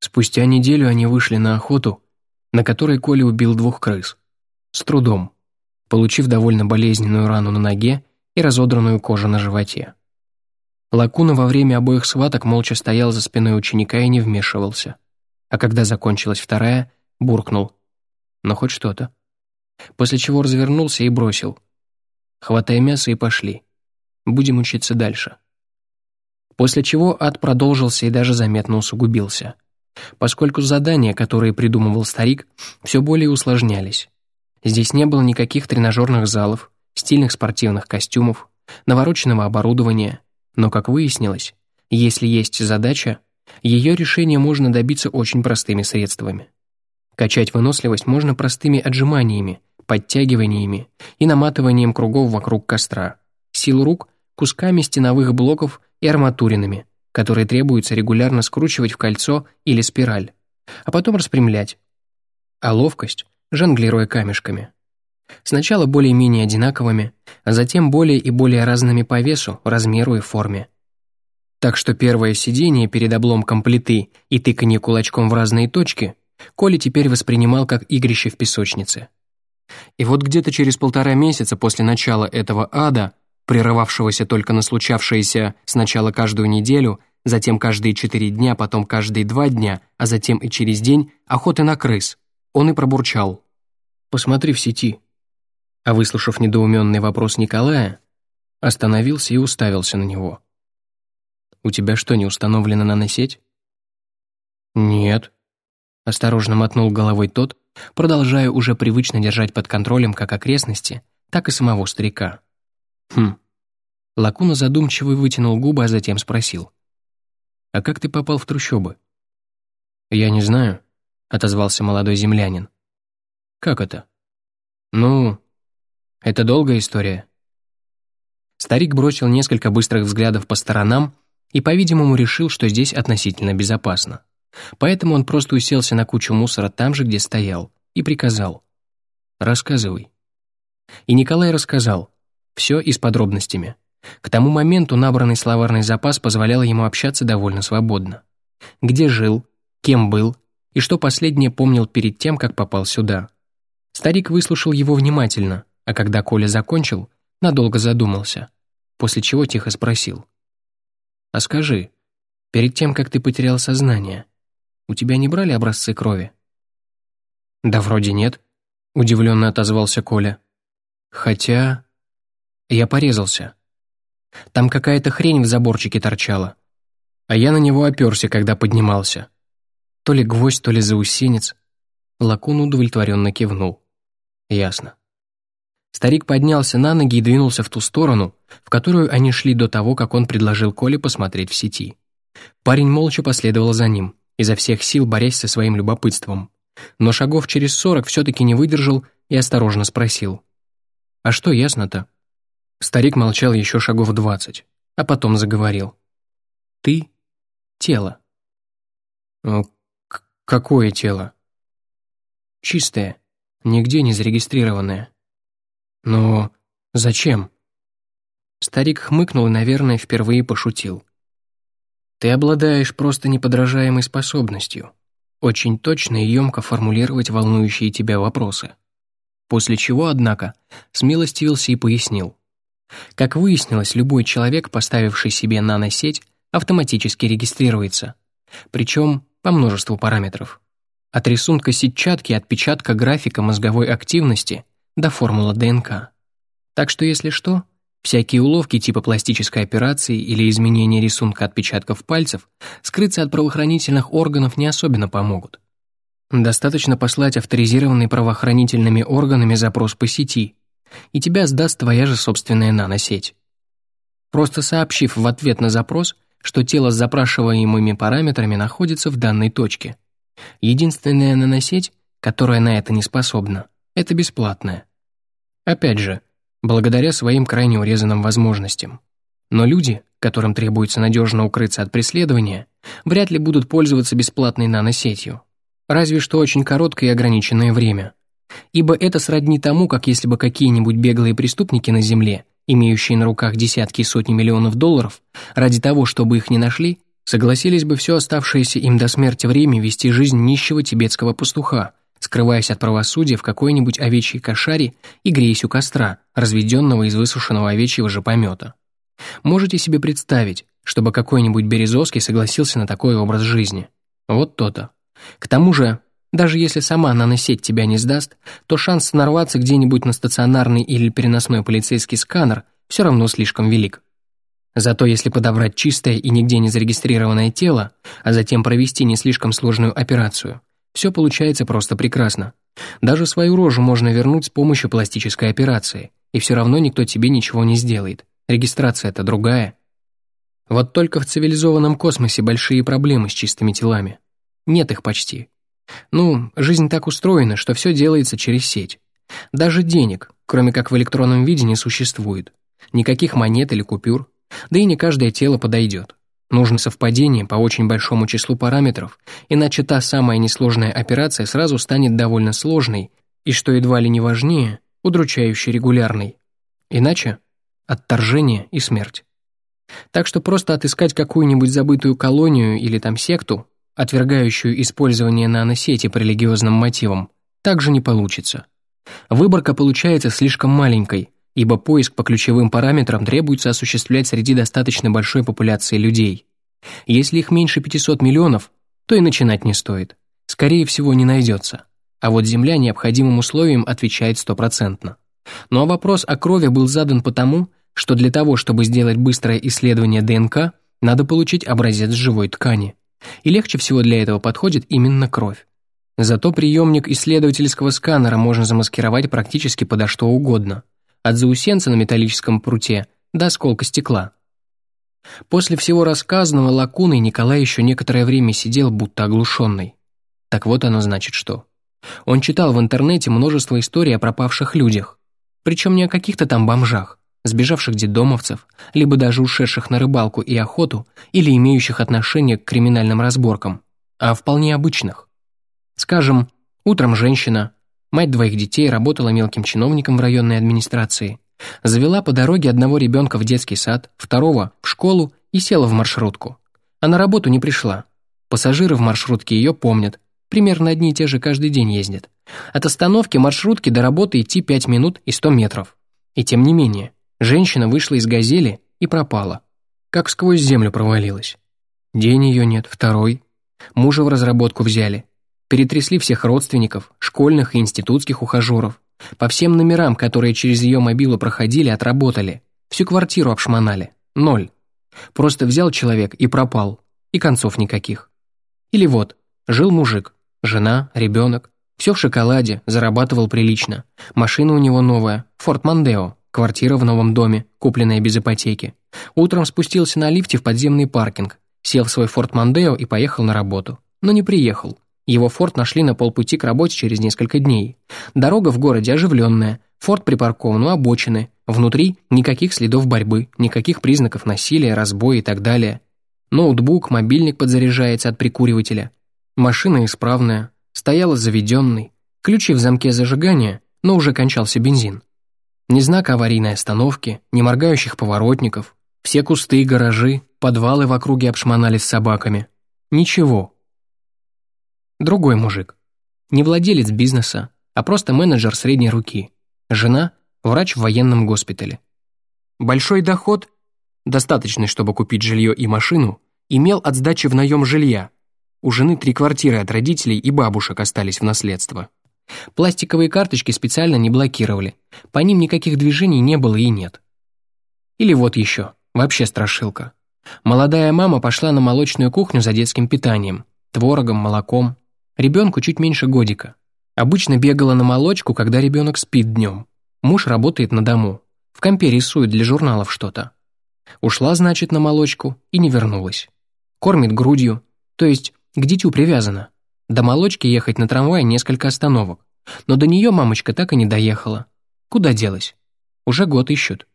Спустя неделю они вышли на охоту, на которой Коля убил двух крыс. С трудом, получив довольно болезненную рану на ноге и разодранную кожу на животе. Лакуна во время обоих схваток молча стоял за спиной ученика и не вмешивался. А когда закончилась вторая, буркнул. Но хоть что-то. После чего развернулся и бросил. «Хватай мясо и пошли. Будем учиться дальше». После чего ад продолжился и даже заметно усугубился. Поскольку задания, которые придумывал старик, все более усложнялись. Здесь не было никаких тренажерных залов, стильных спортивных костюмов, навороченного оборудования, но, как выяснилось, если есть задача, ее решение можно добиться очень простыми средствами. Качать выносливость можно простыми отжиманиями, подтягиваниями и наматыванием кругов вокруг костра. Силу рук – кусками стеновых блоков и арматуринами, которые требуется регулярно скручивать в кольцо или спираль, а потом распрямлять. А ловкость – жонглируя камешками. Сначала более-менее одинаковыми, а затем более и более разными по весу, размеру и форме. Так что первое сидение перед обломком плиты и тыканье кулачком в разные точки Коля теперь воспринимал как игрище в песочнице. И вот где-то через полтора месяца после начала этого ада прерывавшегося только на случавшееся сначала каждую неделю, затем каждые четыре дня, потом каждые два дня, а затем и через день, охоты на крыс. Он и пробурчал. «Посмотри в сети». А выслушав недоуменный вопрос Николая, остановился и уставился на него. «У тебя что, не установлена наносеть?» «Нет», — осторожно мотнул головой тот, продолжая уже привычно держать под контролем как окрестности, так и самого старика. «Хм». Лакуна задумчиво вытянул губы, а затем спросил. «А как ты попал в трущобы?» «Я не знаю», — отозвался молодой землянин. «Как это?» «Ну, это долгая история». Старик бросил несколько быстрых взглядов по сторонам и, по-видимому, решил, что здесь относительно безопасно. Поэтому он просто уселся на кучу мусора там же, где стоял, и приказал. «Рассказывай». И Николай рассказал, все и с подробностями. К тому моменту набранный словарный запас позволял ему общаться довольно свободно. Где жил, кем был и что последнее помнил перед тем, как попал сюда. Старик выслушал его внимательно, а когда Коля закончил, надолго задумался, после чего тихо спросил. «А скажи, перед тем, как ты потерял сознание, у тебя не брали образцы крови?» «Да вроде нет», — удивленно отозвался Коля. «Хотя...» Я порезался. Там какая-то хрень в заборчике торчала. А я на него оперся, когда поднимался. То ли гвоздь, то ли заусенец. Лакун удовлетворенно кивнул. Ясно. Старик поднялся на ноги и двинулся в ту сторону, в которую они шли до того, как он предложил Коле посмотреть в сети. Парень молча последовал за ним, изо всех сил борясь со своим любопытством. Но шагов через сорок все-таки не выдержал и осторожно спросил. «А что ясно-то?» Старик молчал еще шагов двадцать, а потом заговорил. «Ты — тело». «Какое тело?» «Чистое, нигде не зарегистрированное». «Но зачем?» Старик хмыкнул и, наверное, впервые пошутил. «Ты обладаешь просто неподражаемой способностью очень точно и емко формулировать волнующие тебя вопросы». После чего, однако, смилостивился и пояснил. Как выяснилось, любой человек, поставивший себе наносеть, автоматически регистрируется. Причем по множеству параметров. От рисунка сетчатки, отпечатка графика мозговой активности до формулы ДНК. Так что, если что, всякие уловки типа пластической операции или изменения рисунка отпечатков пальцев скрыться от правоохранительных органов не особенно помогут. Достаточно послать авторизированный правоохранительными органами запрос по сети, и тебя сдаст твоя же собственная наносеть. Просто сообщив в ответ на запрос, что тело с запрашиваемыми параметрами находится в данной точке. Единственная наносеть, которая на это не способна, это бесплатная. Опять же, благодаря своим крайне урезанным возможностям. Но люди, которым требуется надежно укрыться от преследования, вряд ли будут пользоваться бесплатной наносетью. Разве что очень короткое и ограниченное время – ибо это сродни тому, как если бы какие-нибудь беглые преступники на земле, имеющие на руках десятки и сотни миллионов долларов, ради того, чтобы их не нашли, согласились бы все оставшееся им до смерти время вести жизнь нищего тибетского пастуха, скрываясь от правосудия в какой-нибудь овечьей кошаре и греясь у костра, разведенного из высушенного овечьего же помета. Можете себе представить, чтобы какой-нибудь Березовский согласился на такой образ жизни? Вот то-то. К тому же, даже если сама наносеть тебя не сдаст, то шанс нарваться где-нибудь на стационарный или переносной полицейский сканер все равно слишком велик. Зато если подобрать чистое и нигде не зарегистрированное тело, а затем провести не слишком сложную операцию, все получается просто прекрасно. Даже свою рожу можно вернуть с помощью пластической операции, и все равно никто тебе ничего не сделает. Регистрация-то другая. Вот только в цивилизованном космосе большие проблемы с чистыми телами. Нет их почти. Ну, жизнь так устроена, что все делается через сеть. Даже денег, кроме как в электронном виде, не существует. Никаких монет или купюр. Да и не каждое тело подойдет. Нужно совпадение по очень большому числу параметров, иначе та самая несложная операция сразу станет довольно сложной и, что едва ли не важнее, удручающе регулярной. Иначе – отторжение и смерть. Так что просто отыскать какую-нибудь забытую колонию или там секту, отвергающую использование наносети по религиозным мотивам, также не получится. Выборка получается слишком маленькой – ибо поиск по ключевым параметрам требуется осуществлять среди достаточно большой популяции людей. Если их меньше 500 миллионов, то и начинать не стоит. Скорее всего, не найдется. А вот Земля необходимым условиям отвечает стопроцентно. Ну а вопрос о крови был задан потому, что для того, чтобы сделать быстрое исследование ДНК, надо получить образец живой ткани. И легче всего для этого подходит именно кровь. Зато приемник исследовательского сканера можно замаскировать практически подо что угодно от заусенца на металлическом пруте до осколка стекла. После всего рассказанного лакуной Николай еще некоторое время сидел, будто оглушенный. Так вот оно значит что. Он читал в интернете множество историй о пропавших людях, причем не о каких-то там бомжах, сбежавших детдомовцев, либо даже ушедших на рыбалку и охоту или имеющих отношение к криминальным разборкам, а вполне обычных. Скажем, утром женщина, Мать двоих детей работала мелким чиновником в районной администрации. Завела по дороге одного ребенка в детский сад, второго – в школу и села в маршрутку. А на работу не пришла. Пассажиры в маршрутке ее помнят. Примерно одни и те же каждый день ездят. От остановки маршрутки до работы идти 5 минут и 100 метров. И тем не менее, женщина вышла из «Газели» и пропала. Как сквозь землю провалилась. День ее нет, второй. Мужа в разработку взяли. Перетрясли всех родственников, школьных и институтских ухажеров. По всем номерам, которые через ее мобилу проходили, отработали. Всю квартиру обшмонали. Ноль. Просто взял человек и пропал. И концов никаких. Или вот, жил мужик, жена, ребенок. Все в шоколаде, зарабатывал прилично. Машина у него новая, Форт Мандео, квартира в новом доме, купленная без ипотеки. Утром спустился на лифте в подземный паркинг, сел в свой Форт Мандео и поехал на работу. Но не приехал. Его форт нашли на полпути к работе через несколько дней. Дорога в городе оживленная, форт припаркован у обочины, внутри никаких следов борьбы, никаких признаков насилия, разбоя и так далее. Ноутбук, мобильник подзаряжается от прикуривателя. Машина исправная, стояла заведенной, ключи в замке зажигания, но уже кончался бензин. Ни знака аварийной остановки, ни моргающих поворотников, все кусты и гаражи, подвалы в округе обшмонались собаками. Ничего, Другой мужик. Не владелец бизнеса, а просто менеджер средней руки. Жена – врач в военном госпитале. Большой доход, достаточный, чтобы купить жилье и машину, имел от сдачи в наем жилья. У жены три квартиры от родителей и бабушек остались в наследство. Пластиковые карточки специально не блокировали. По ним никаких движений не было и нет. Или вот еще, вообще страшилка. Молодая мама пошла на молочную кухню за детским питанием, творогом, молоком. Ребенку чуть меньше годика. Обычно бегала на молочку, когда ребенок спит днем. Муж работает на дому. В компе рисует для журналов что-то. Ушла, значит, на молочку и не вернулась. Кормит грудью, то есть к дитю привязана. До молочки ехать на трамвае несколько остановок. Но до нее мамочка так и не доехала. Куда делась? Уже год ищут.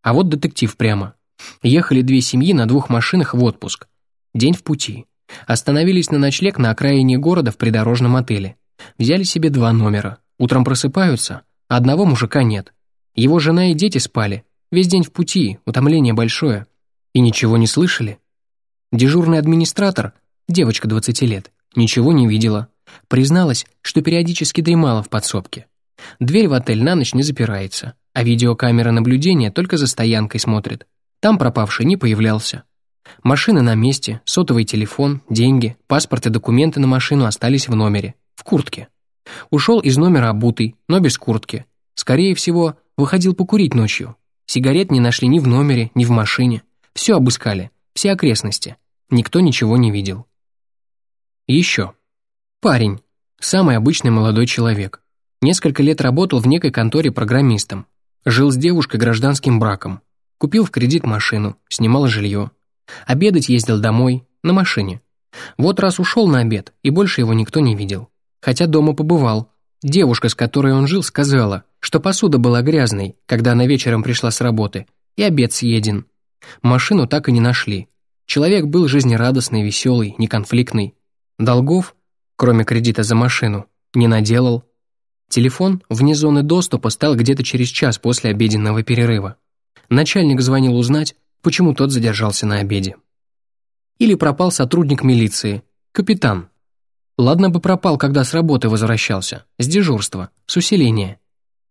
А вот детектив прямо. Ехали две семьи на двух машинах в отпуск. День в пути. Остановились на ночлег на окраине города в придорожном отеле. Взяли себе два номера. Утром просыпаются, а одного мужика нет. Его жена и дети спали. Весь день в пути, утомление большое. И ничего не слышали. Дежурный администратор, девочка 20 лет, ничего не видела. Призналась, что периодически дремала в подсобке. Дверь в отель на ночь не запирается, а видеокамера наблюдения только за стоянкой смотрит. Там пропавший не появлялся. Машина на месте, сотовый телефон, деньги, паспорт и документы на машину остались в номере, в куртке. Ушел из номера обутый, но без куртки. Скорее всего, выходил покурить ночью. Сигарет не нашли ни в номере, ни в машине. Все обыскали, все окрестности. Никто ничего не видел. Еще. Парень. Самый обычный молодой человек. Несколько лет работал в некой конторе программистом. Жил с девушкой гражданским браком. Купил в кредит машину, снимал жилье. Обедать ездил домой, на машине. Вот раз ушел на обед, и больше его никто не видел. Хотя дома побывал. Девушка, с которой он жил, сказала, что посуда была грязной, когда она вечером пришла с работы, и обед съеден. Машину так и не нашли. Человек был жизнерадостный, веселый, неконфликтный. Долгов, кроме кредита за машину, не наделал. Телефон вне зоны доступа стал где-то через час после обеденного перерыва. Начальник звонил узнать, почему тот задержался на обеде. Или пропал сотрудник милиции, капитан. Ладно бы пропал, когда с работы возвращался, с дежурства, с усиления.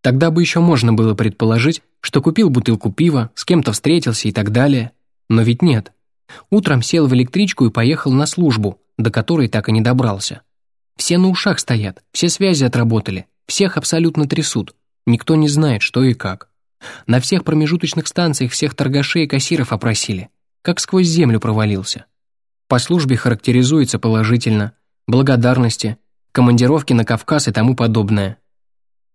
Тогда бы еще можно было предположить, что купил бутылку пива, с кем-то встретился и так далее. Но ведь нет. Утром сел в электричку и поехал на службу, до которой так и не добрался. Все на ушах стоят, все связи отработали, всех абсолютно трясут. Никто не знает, что и как. На всех промежуточных станциях всех торгашей и кассиров опросили. Как сквозь землю провалился. По службе характеризуется положительно, благодарности, командировки на Кавказ и тому подобное.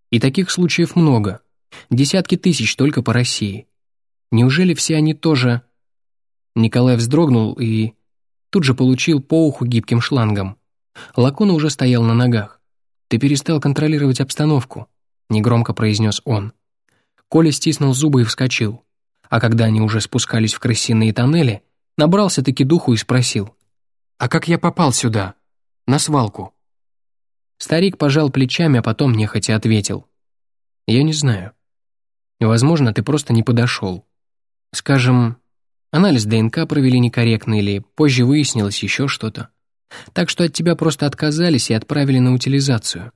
И таких случаев много. Десятки тысяч только по России. Неужели все они тоже... Николай вздрогнул и тут же получил по уху гибким шлангом. Лакуна уже стоял на ногах. «Ты перестал контролировать обстановку», — негромко произнес он. Коля стиснул зубы и вскочил. А когда они уже спускались в крысиные тоннели, набрался-таки духу и спросил. «А как я попал сюда? На свалку?» Старик пожал плечами, а потом нехотя ответил. «Я не знаю. Возможно, ты просто не подошел. Скажем, анализ ДНК провели некорректно или позже выяснилось еще что-то. Так что от тебя просто отказались и отправили на утилизацию.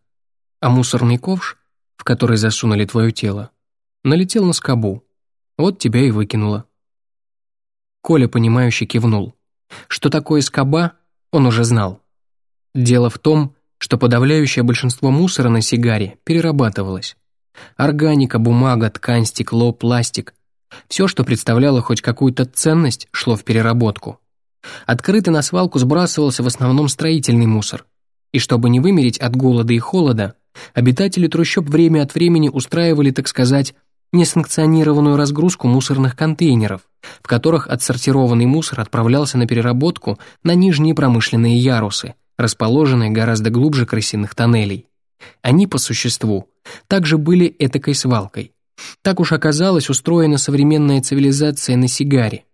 А мусорный ковш, в который засунули твое тело, налетел на скобу. Вот тебя и выкинуло. Коля, понимающе кивнул. Что такое скоба, он уже знал. Дело в том, что подавляющее большинство мусора на сигаре перерабатывалось. Органика, бумага, ткань, стекло, пластик. Все, что представляло хоть какую-то ценность, шло в переработку. Открыто на свалку сбрасывался в основном строительный мусор. И чтобы не вымереть от голода и холода, обитатели трущоб время от времени устраивали, так сказать, несанкционированную разгрузку мусорных контейнеров, в которых отсортированный мусор отправлялся на переработку на нижние промышленные ярусы, расположенные гораздо глубже крысиных тоннелей. Они, по существу, также были этакой свалкой. Так уж оказалось устроена современная цивилизация на сигаре.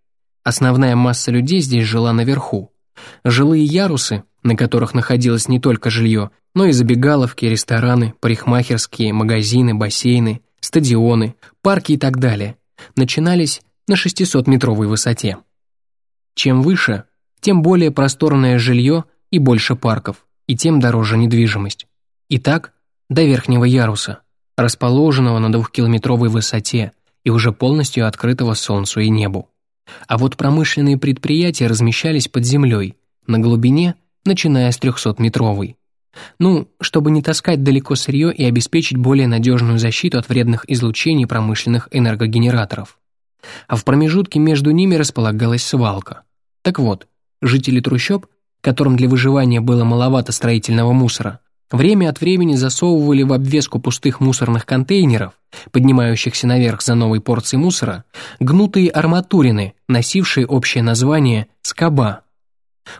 Основная масса людей здесь жила наверху. Жилые ярусы, на которых находилось не только жилье, но и забегаловки, рестораны, парикмахерские, магазины, бассейны, стадионы, парки и так далее, начинались на 600-метровой высоте. Чем выше, тем более просторное жилье и больше парков, и тем дороже недвижимость. И так до верхнего яруса, расположенного на двухкилометровой высоте и уже полностью открытого солнцу и небу. А вот промышленные предприятия размещались под землей, на глубине, начиная с 300-метровой. Ну, чтобы не таскать далеко сырье и обеспечить более надежную защиту от вредных излучений промышленных энергогенераторов. А в промежутке между ними располагалась свалка. Так вот, жители трущоб, которым для выживания было маловато строительного мусора, Время от времени засовывали в обвеску пустых мусорных контейнеров, поднимающихся наверх за новой порцией мусора, гнутые арматурины, носившие общее название «скоба».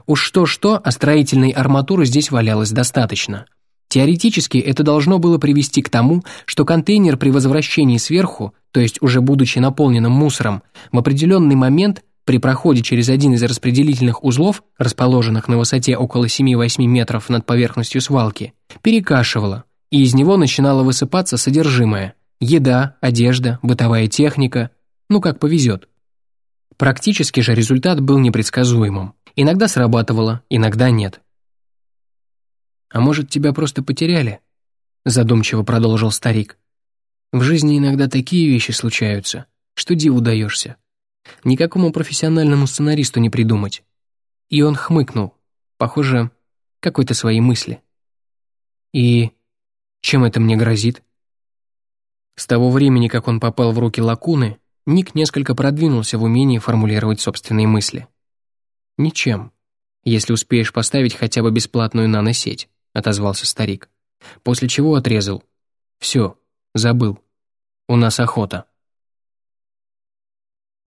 Уж что-что, а строительной арматуры здесь валялось достаточно. Теоретически это должно было привести к тому, что контейнер при возвращении сверху, то есть уже будучи наполненным мусором, в определенный момент при проходе через один из распределительных узлов, расположенных на высоте около 7-8 метров над поверхностью свалки, перекашивало, и из него начинало высыпаться содержимое – еда, одежда, бытовая техника, ну как повезет. Практически же результат был непредсказуемым. Иногда срабатывало, иногда нет. «А может, тебя просто потеряли?» Задумчиво продолжил старик. «В жизни иногда такие вещи случаются, что диву даешься. Никакому профессиональному сценаристу не придумать». И он хмыкнул, похоже, какой-то своей мысли. «И чем это мне грозит?» С того времени, как он попал в руки лакуны, Ник несколько продвинулся в умении формулировать собственные мысли. «Ничем, если успеешь поставить хотя бы бесплатную наносеть», — отозвался старик. После чего отрезал. «Все, забыл. У нас охота».